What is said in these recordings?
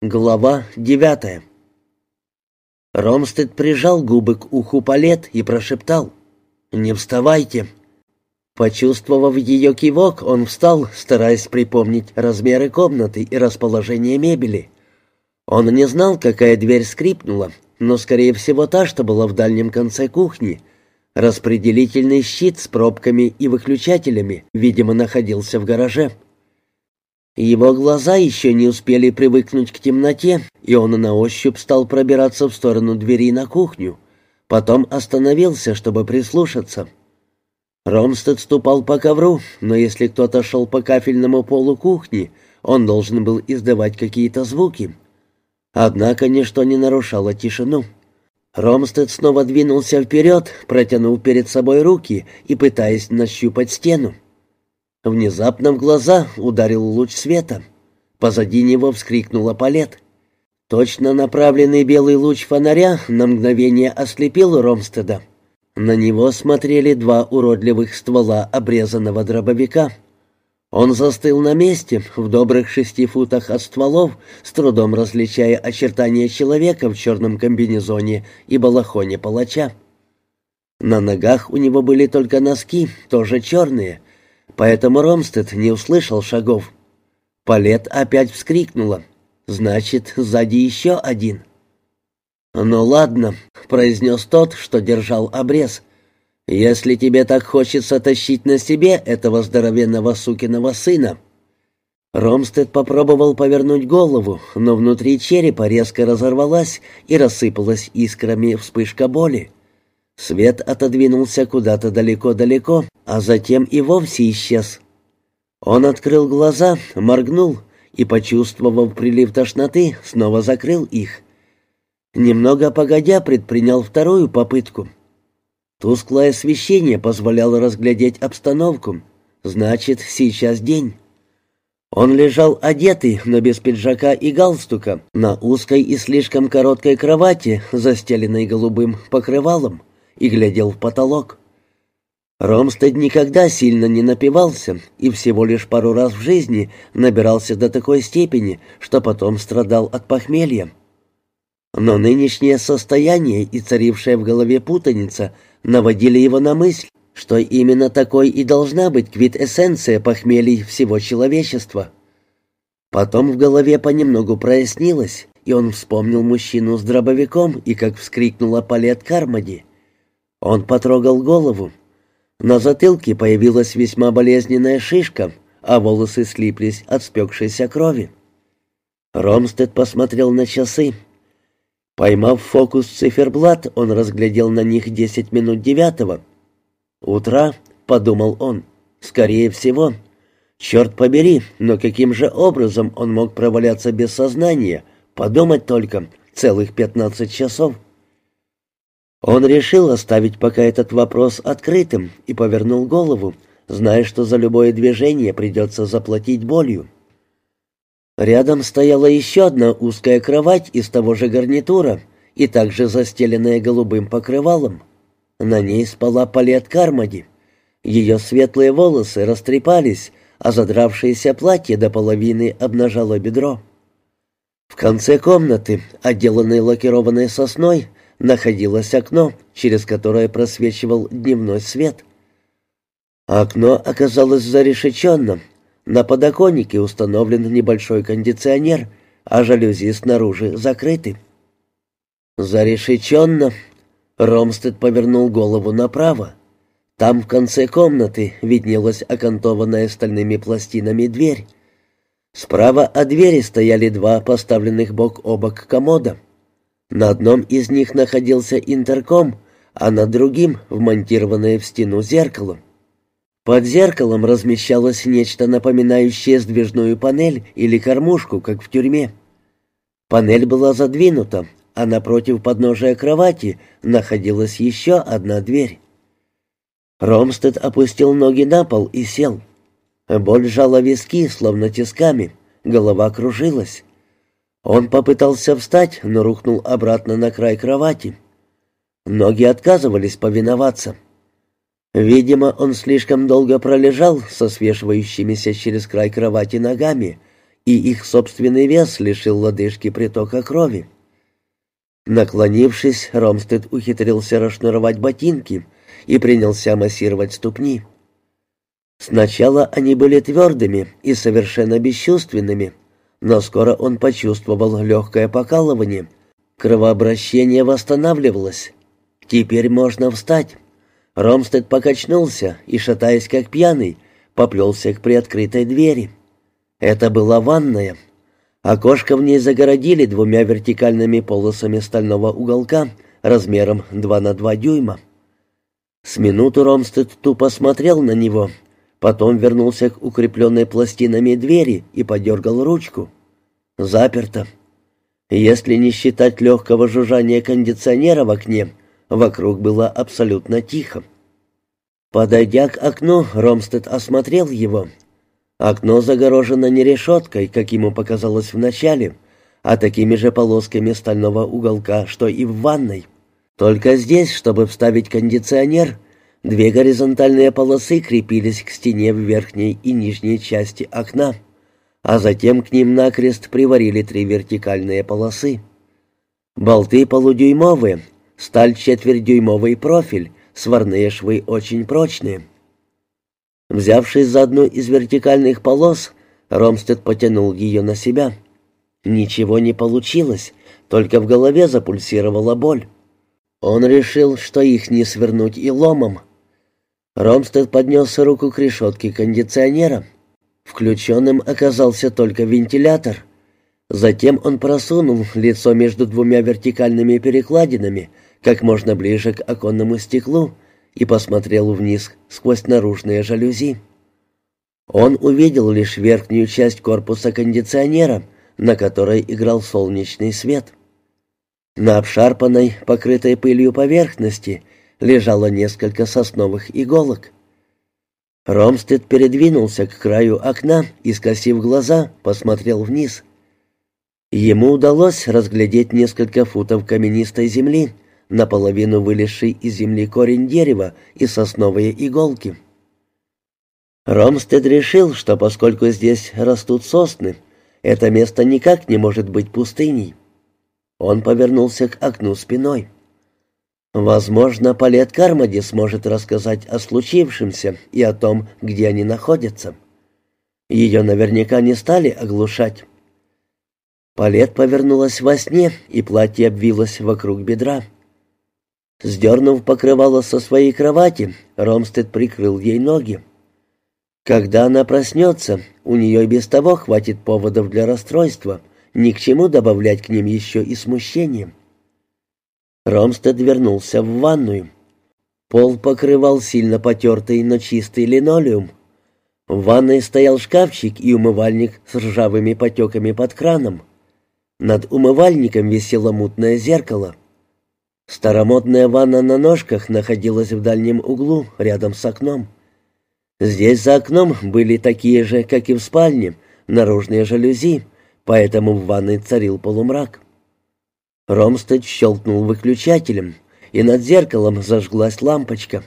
Глава девятая Ромстед прижал губы к уху Палет и прошептал «Не вставайте». Почувствовав ее кивок, он встал, стараясь припомнить размеры комнаты и расположение мебели. Он не знал, какая дверь скрипнула, но, скорее всего, та, что была в дальнем конце кухни. Распределительный щит с пробками и выключателями, видимо, находился в гараже. Его глаза еще не успели привыкнуть к темноте, и он на ощупь стал пробираться в сторону двери на кухню. Потом остановился, чтобы прислушаться. Ромстед ступал по ковру, но если кто-то шел по кафельному полу кухни, он должен был издавать какие-то звуки. Однако ничто не нарушало тишину. Ромстед снова двинулся вперед, протянув перед собой руки и пытаясь нащупать стену. Внезапно в глаза ударил луч света. Позади него вскрикнула палет. Точно направленный белый луч фонаря на мгновение ослепил Ромстеда. На него смотрели два уродливых ствола обрезанного дробовика. Он застыл на месте, в добрых шести футах от стволов, с трудом различая очертания человека в черном комбинезоне и балахоне палача. На ногах у него были только носки, тоже черные, Поэтому Ромстед не услышал шагов. Палет опять вскрикнула. «Значит, сзади еще один». «Ну ладно», — произнес тот, что держал обрез. «Если тебе так хочется тащить на себе этого здоровенного сукиного сына». Ромстед попробовал повернуть голову, но внутри черепа резко разорвалась и рассыпалась искрами вспышка боли. Свет отодвинулся куда-то далеко-далеко, а затем и вовсе исчез. Он открыл глаза, моргнул и, почувствовав прилив тошноты, снова закрыл их. Немного погодя, предпринял вторую попытку. Тусклое освещение позволяло разглядеть обстановку. Значит, сейчас день. Он лежал одетый, но без пиджака и галстука, на узкой и слишком короткой кровати, застеленной голубым покрывалом и глядел в потолок. Ромстед никогда сильно не напивался и всего лишь пару раз в жизни набирался до такой степени, что потом страдал от похмелья. Но нынешнее состояние и царившая в голове путаница наводили его на мысль, что именно такой и должна быть квитэссенция похмелий всего человечества. Потом в голове понемногу прояснилось, и он вспомнил мужчину с дробовиком и как вскрикнула Палет Кармоди. Он потрогал голову. На затылке появилась весьма болезненная шишка, а волосы слиплись от спекшейся крови. Ромстед посмотрел на часы. Поймав фокус циферблат, он разглядел на них десять минут девятого. «Утра», — подумал он, — «скорее всего». Черт побери, но каким же образом он мог проваляться без сознания? Подумать только, целых пятнадцать часов. Он решил оставить пока этот вопрос открытым и повернул голову, зная, что за любое движение придется заплатить болью. Рядом стояла еще одна узкая кровать из того же гарнитура и также застеленная голубым покрывалом. На ней спала Палет Кармоди. Ее светлые волосы растрепались, а задравшееся платье до половины обнажало бедро. В конце комнаты, отделанной лакированной сосной, находилось окно, через которое просвечивал дневной свет. Окно оказалось зарешеченным. На подоконнике установлен небольшой кондиционер, а жалюзи снаружи закрыты. Зарешеченно. Ромстед повернул голову направо. Там в конце комнаты виднелась окантованная стальными пластинами дверь. Справа от двери стояли два поставленных бок о бок комода. На одном из них находился интерком, а на другим — вмонтированное в стену зеркало. Под зеркалом размещалось нечто напоминающее сдвижную панель или кормушку, как в тюрьме. Панель была задвинута, а напротив подножия кровати находилась еще одна дверь. Ромстед опустил ноги на пол и сел. Боль сжала виски, словно тисками, голова кружилась. Он попытался встать, но рухнул обратно на край кровати. Ноги отказывались повиноваться. Видимо, он слишком долго пролежал со свешивающимися через край кровати ногами, и их собственный вес лишил лодыжки притока крови. Наклонившись, Ромстед ухитрился расшнуровать ботинки и принялся массировать ступни. Сначала они были твердыми и совершенно бесчувственными, но скоро он почувствовал легкое покалывание. Кровообращение восстанавливалось. Теперь можно встать. Ромстед покачнулся и, шатаясь как пьяный, поплелся к приоткрытой двери. Это была ванная. Окошко в ней загородили двумя вертикальными полосами стального уголка размером 2 на 2 дюйма. С минуту Ромстед тупо смотрел на него, потом вернулся к укрепленной пластинами двери и подергал ручку. Заперто. Если не считать легкого жужжания кондиционера в окне, вокруг было абсолютно тихо. Подойдя к окну, Ромстед осмотрел его. Окно загорожено не решеткой, как ему показалось вначале, а такими же полосками стального уголка, что и в ванной. Только здесь, чтобы вставить кондиционер, две горизонтальные полосы крепились к стене в верхней и нижней части окна, а затем к ним накрест приварили три вертикальные полосы. Болты полудюймовые, сталь четвертьдюймовый профиль, сварные швы очень прочные. Взявшись за одну из вертикальных полос, Ромстед потянул ее на себя. Ничего не получилось, только в голове запульсировала боль. Он решил, что их не свернуть и ломом. Ромстед поднес руку к решетке кондиционера. Включенным оказался только вентилятор. Затем он просунул лицо между двумя вертикальными перекладинами, как можно ближе к оконному стеклу, и посмотрел вниз сквозь наружные жалюзи. Он увидел лишь верхнюю часть корпуса кондиционера, на которой играл солнечный свет. На обшарпанной, покрытой пылью поверхности лежало несколько сосновых иголок. Ромстед передвинулся к краю окна и, скосив глаза, посмотрел вниз. Ему удалось разглядеть несколько футов каменистой земли, наполовину вылезший из земли корень дерева и сосновые иголки. Ромстед решил, что поскольку здесь растут сосны, это место никак не может быть пустыней. Он повернулся к окну спиной. Возможно, Палет Кармоди сможет рассказать о случившемся и о том, где они находятся. Ее наверняка не стали оглушать. Палет повернулась во сне, и платье обвилось вокруг бедра. Сдернув покрывало со своей кровати, Ромстед прикрыл ей ноги. Когда она проснется, у нее и без того хватит поводов для расстройства, ни к чему добавлять к ним еще и смущение. Ромстед вернулся в ванную. Пол покрывал сильно потертый, но чистый линолеум. В ванной стоял шкафчик и умывальник с ржавыми потеками под краном. Над умывальником висело мутное зеркало — Старомодная ванна на ножках находилась в дальнем углу, рядом с окном. Здесь за окном были такие же, как и в спальне, наружные жалюзи, поэтому в ванной царил полумрак. Ромстед щелкнул выключателем, и над зеркалом зажглась лампочка.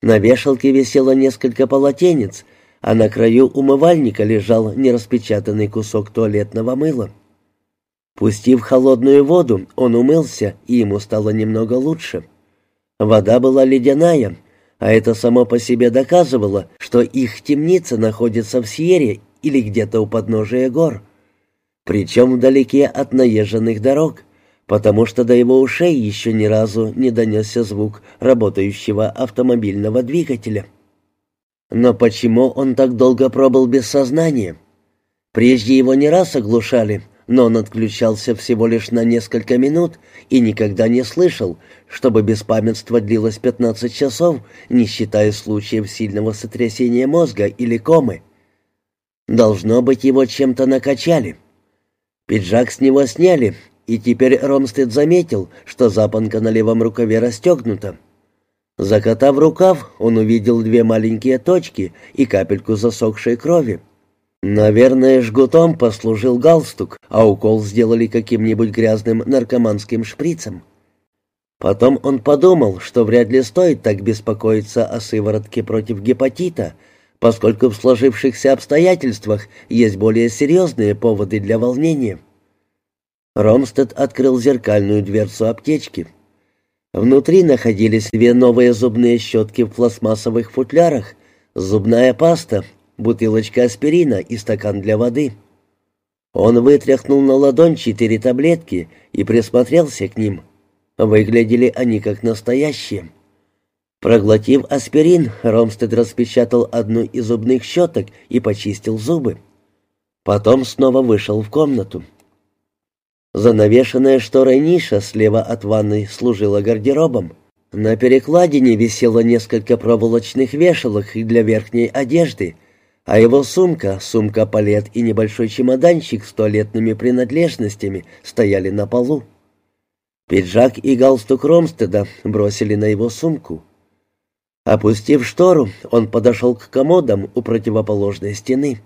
На вешалке висело несколько полотенец, а на краю умывальника лежал нераспечатанный кусок туалетного мыла. Пустив холодную воду, он умылся, и ему стало немного лучше. Вода была ледяная, а это само по себе доказывало, что их темница находится в Сьерре или где-то у подножия гор. Причем вдалеке от наезженных дорог, потому что до его ушей еще ни разу не донесся звук работающего автомобильного двигателя. Но почему он так долго пробыл без сознания? Прежде его не раз оглушали — но он отключался всего лишь на несколько минут и никогда не слышал, чтобы беспамятство длилось 15 часов, не считая случаев сильного сотрясения мозга или комы. Должно быть, его чем-то накачали. Пиджак с него сняли, и теперь Ромстед заметил, что запонка на левом рукаве расстегнута. Закатав рукав, он увидел две маленькие точки и капельку засохшей крови. Наверное, жгутом послужил галстук, а укол сделали каким-нибудь грязным наркоманским шприцем. Потом он подумал, что вряд ли стоит так беспокоиться о сыворотке против гепатита, поскольку в сложившихся обстоятельствах есть более серьезные поводы для волнения. Ромстед открыл зеркальную дверцу аптечки. Внутри находились две новые зубные щетки в пластмассовых футлярах, зубная паста, бутылочка аспирина и стакан для воды. Он вытряхнул на ладонь четыре таблетки и присмотрелся к ним. Выглядели они как настоящие. Проглотив аспирин, Ромстед распечатал одну из зубных щеток и почистил зубы. Потом снова вышел в комнату. Занавешенная шторой ниша слева от ванной служила гардеробом. На перекладине висело несколько проволочных вешалок для верхней одежды, а его сумка, сумка-палет и небольшой чемоданчик с туалетными принадлежностями стояли на полу. Пиджак и галстук Ромстеда бросили на его сумку. Опустив штору, он подошел к комодам у противоположной стены.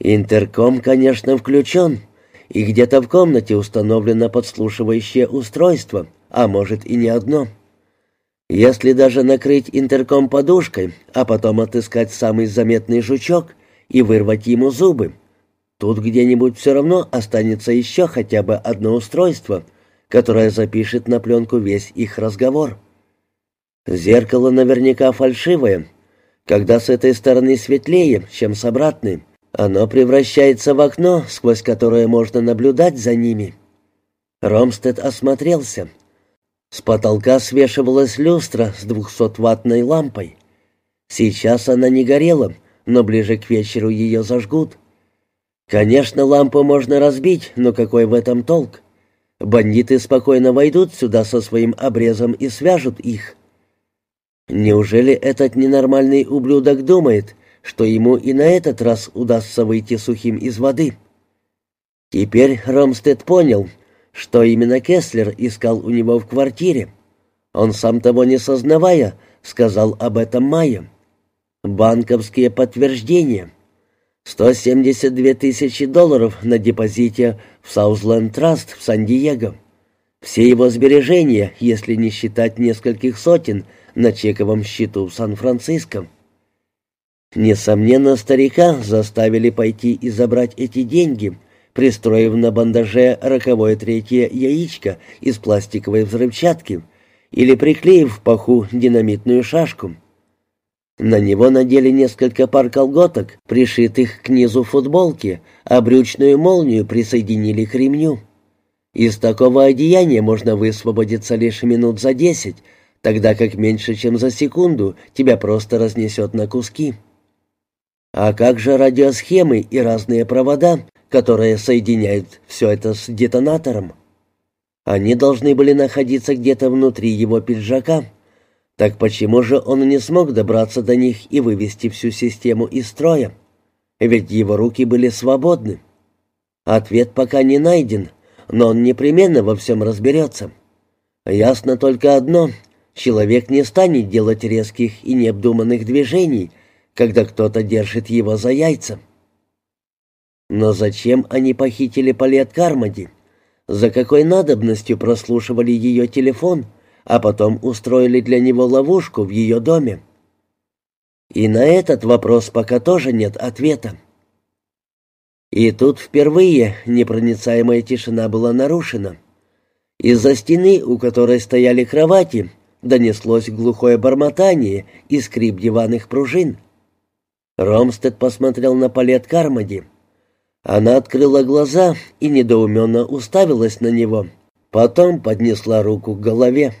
Интерком, конечно, включен, и где-то в комнате установлено подслушивающее устройство, а может и не одно. Если даже накрыть интерком подушкой, а потом отыскать самый заметный жучок и вырвать ему зубы, тут где-нибудь все равно останется еще хотя бы одно устройство, которое запишет на пленку весь их разговор. Зеркало наверняка фальшивое. Когда с этой стороны светлее, чем с обратной, оно превращается в окно, сквозь которое можно наблюдать за ними. Ромстед осмотрелся. С потолка свешивалась люстра с двухсотваттной лампой. Сейчас она не горела, но ближе к вечеру ее зажгут. Конечно, лампу можно разбить, но какой в этом толк? Бандиты спокойно войдут сюда со своим обрезом и свяжут их. Неужели этот ненормальный ублюдок думает, что ему и на этот раз удастся выйти сухим из воды? Теперь Ромстед понял, что именно Кеслер искал у него в квартире. Он сам того не сознавая, сказал об этом Майе. Банковские подтверждения. 172 тысячи долларов на депозите в Саузленд Траст в Сан-Диего. Все его сбережения, если не считать нескольких сотен, на чековом счету в Сан-Франциско. Несомненно, старика заставили пойти и забрать эти деньги, пристроив на бандаже роковое третье яичко из пластиковой взрывчатки или приклеив в паху динамитную шашку. На него надели несколько пар колготок, пришитых к низу футболки, а брючную молнию присоединили к ремню. Из такого одеяния можно высвободиться лишь минут за десять, тогда как меньше, чем за секунду, тебя просто разнесет на куски. А как же радиосхемы и разные провода, которые соединяют все это с детонатором? Они должны были находиться где-то внутри его пиджака. Так почему же он не смог добраться до них и вывести всю систему из строя? Ведь его руки были свободны. Ответ пока не найден, но он непременно во всем разберется. Ясно только одно — Человек не станет делать резких и необдуманных движений, когда кто-то держит его за яйца. Но зачем они похитили Палет Кармоди? За какой надобностью прослушивали ее телефон, а потом устроили для него ловушку в ее доме? И на этот вопрос пока тоже нет ответа. И тут впервые непроницаемая тишина была нарушена. Из-за стены, у которой стояли кровати, донеслось глухое бормотание и скрип диванных пружин. Ромстед посмотрел на Палет Кармоди. Она открыла глаза и недоуменно уставилась на него. Потом поднесла руку к голове.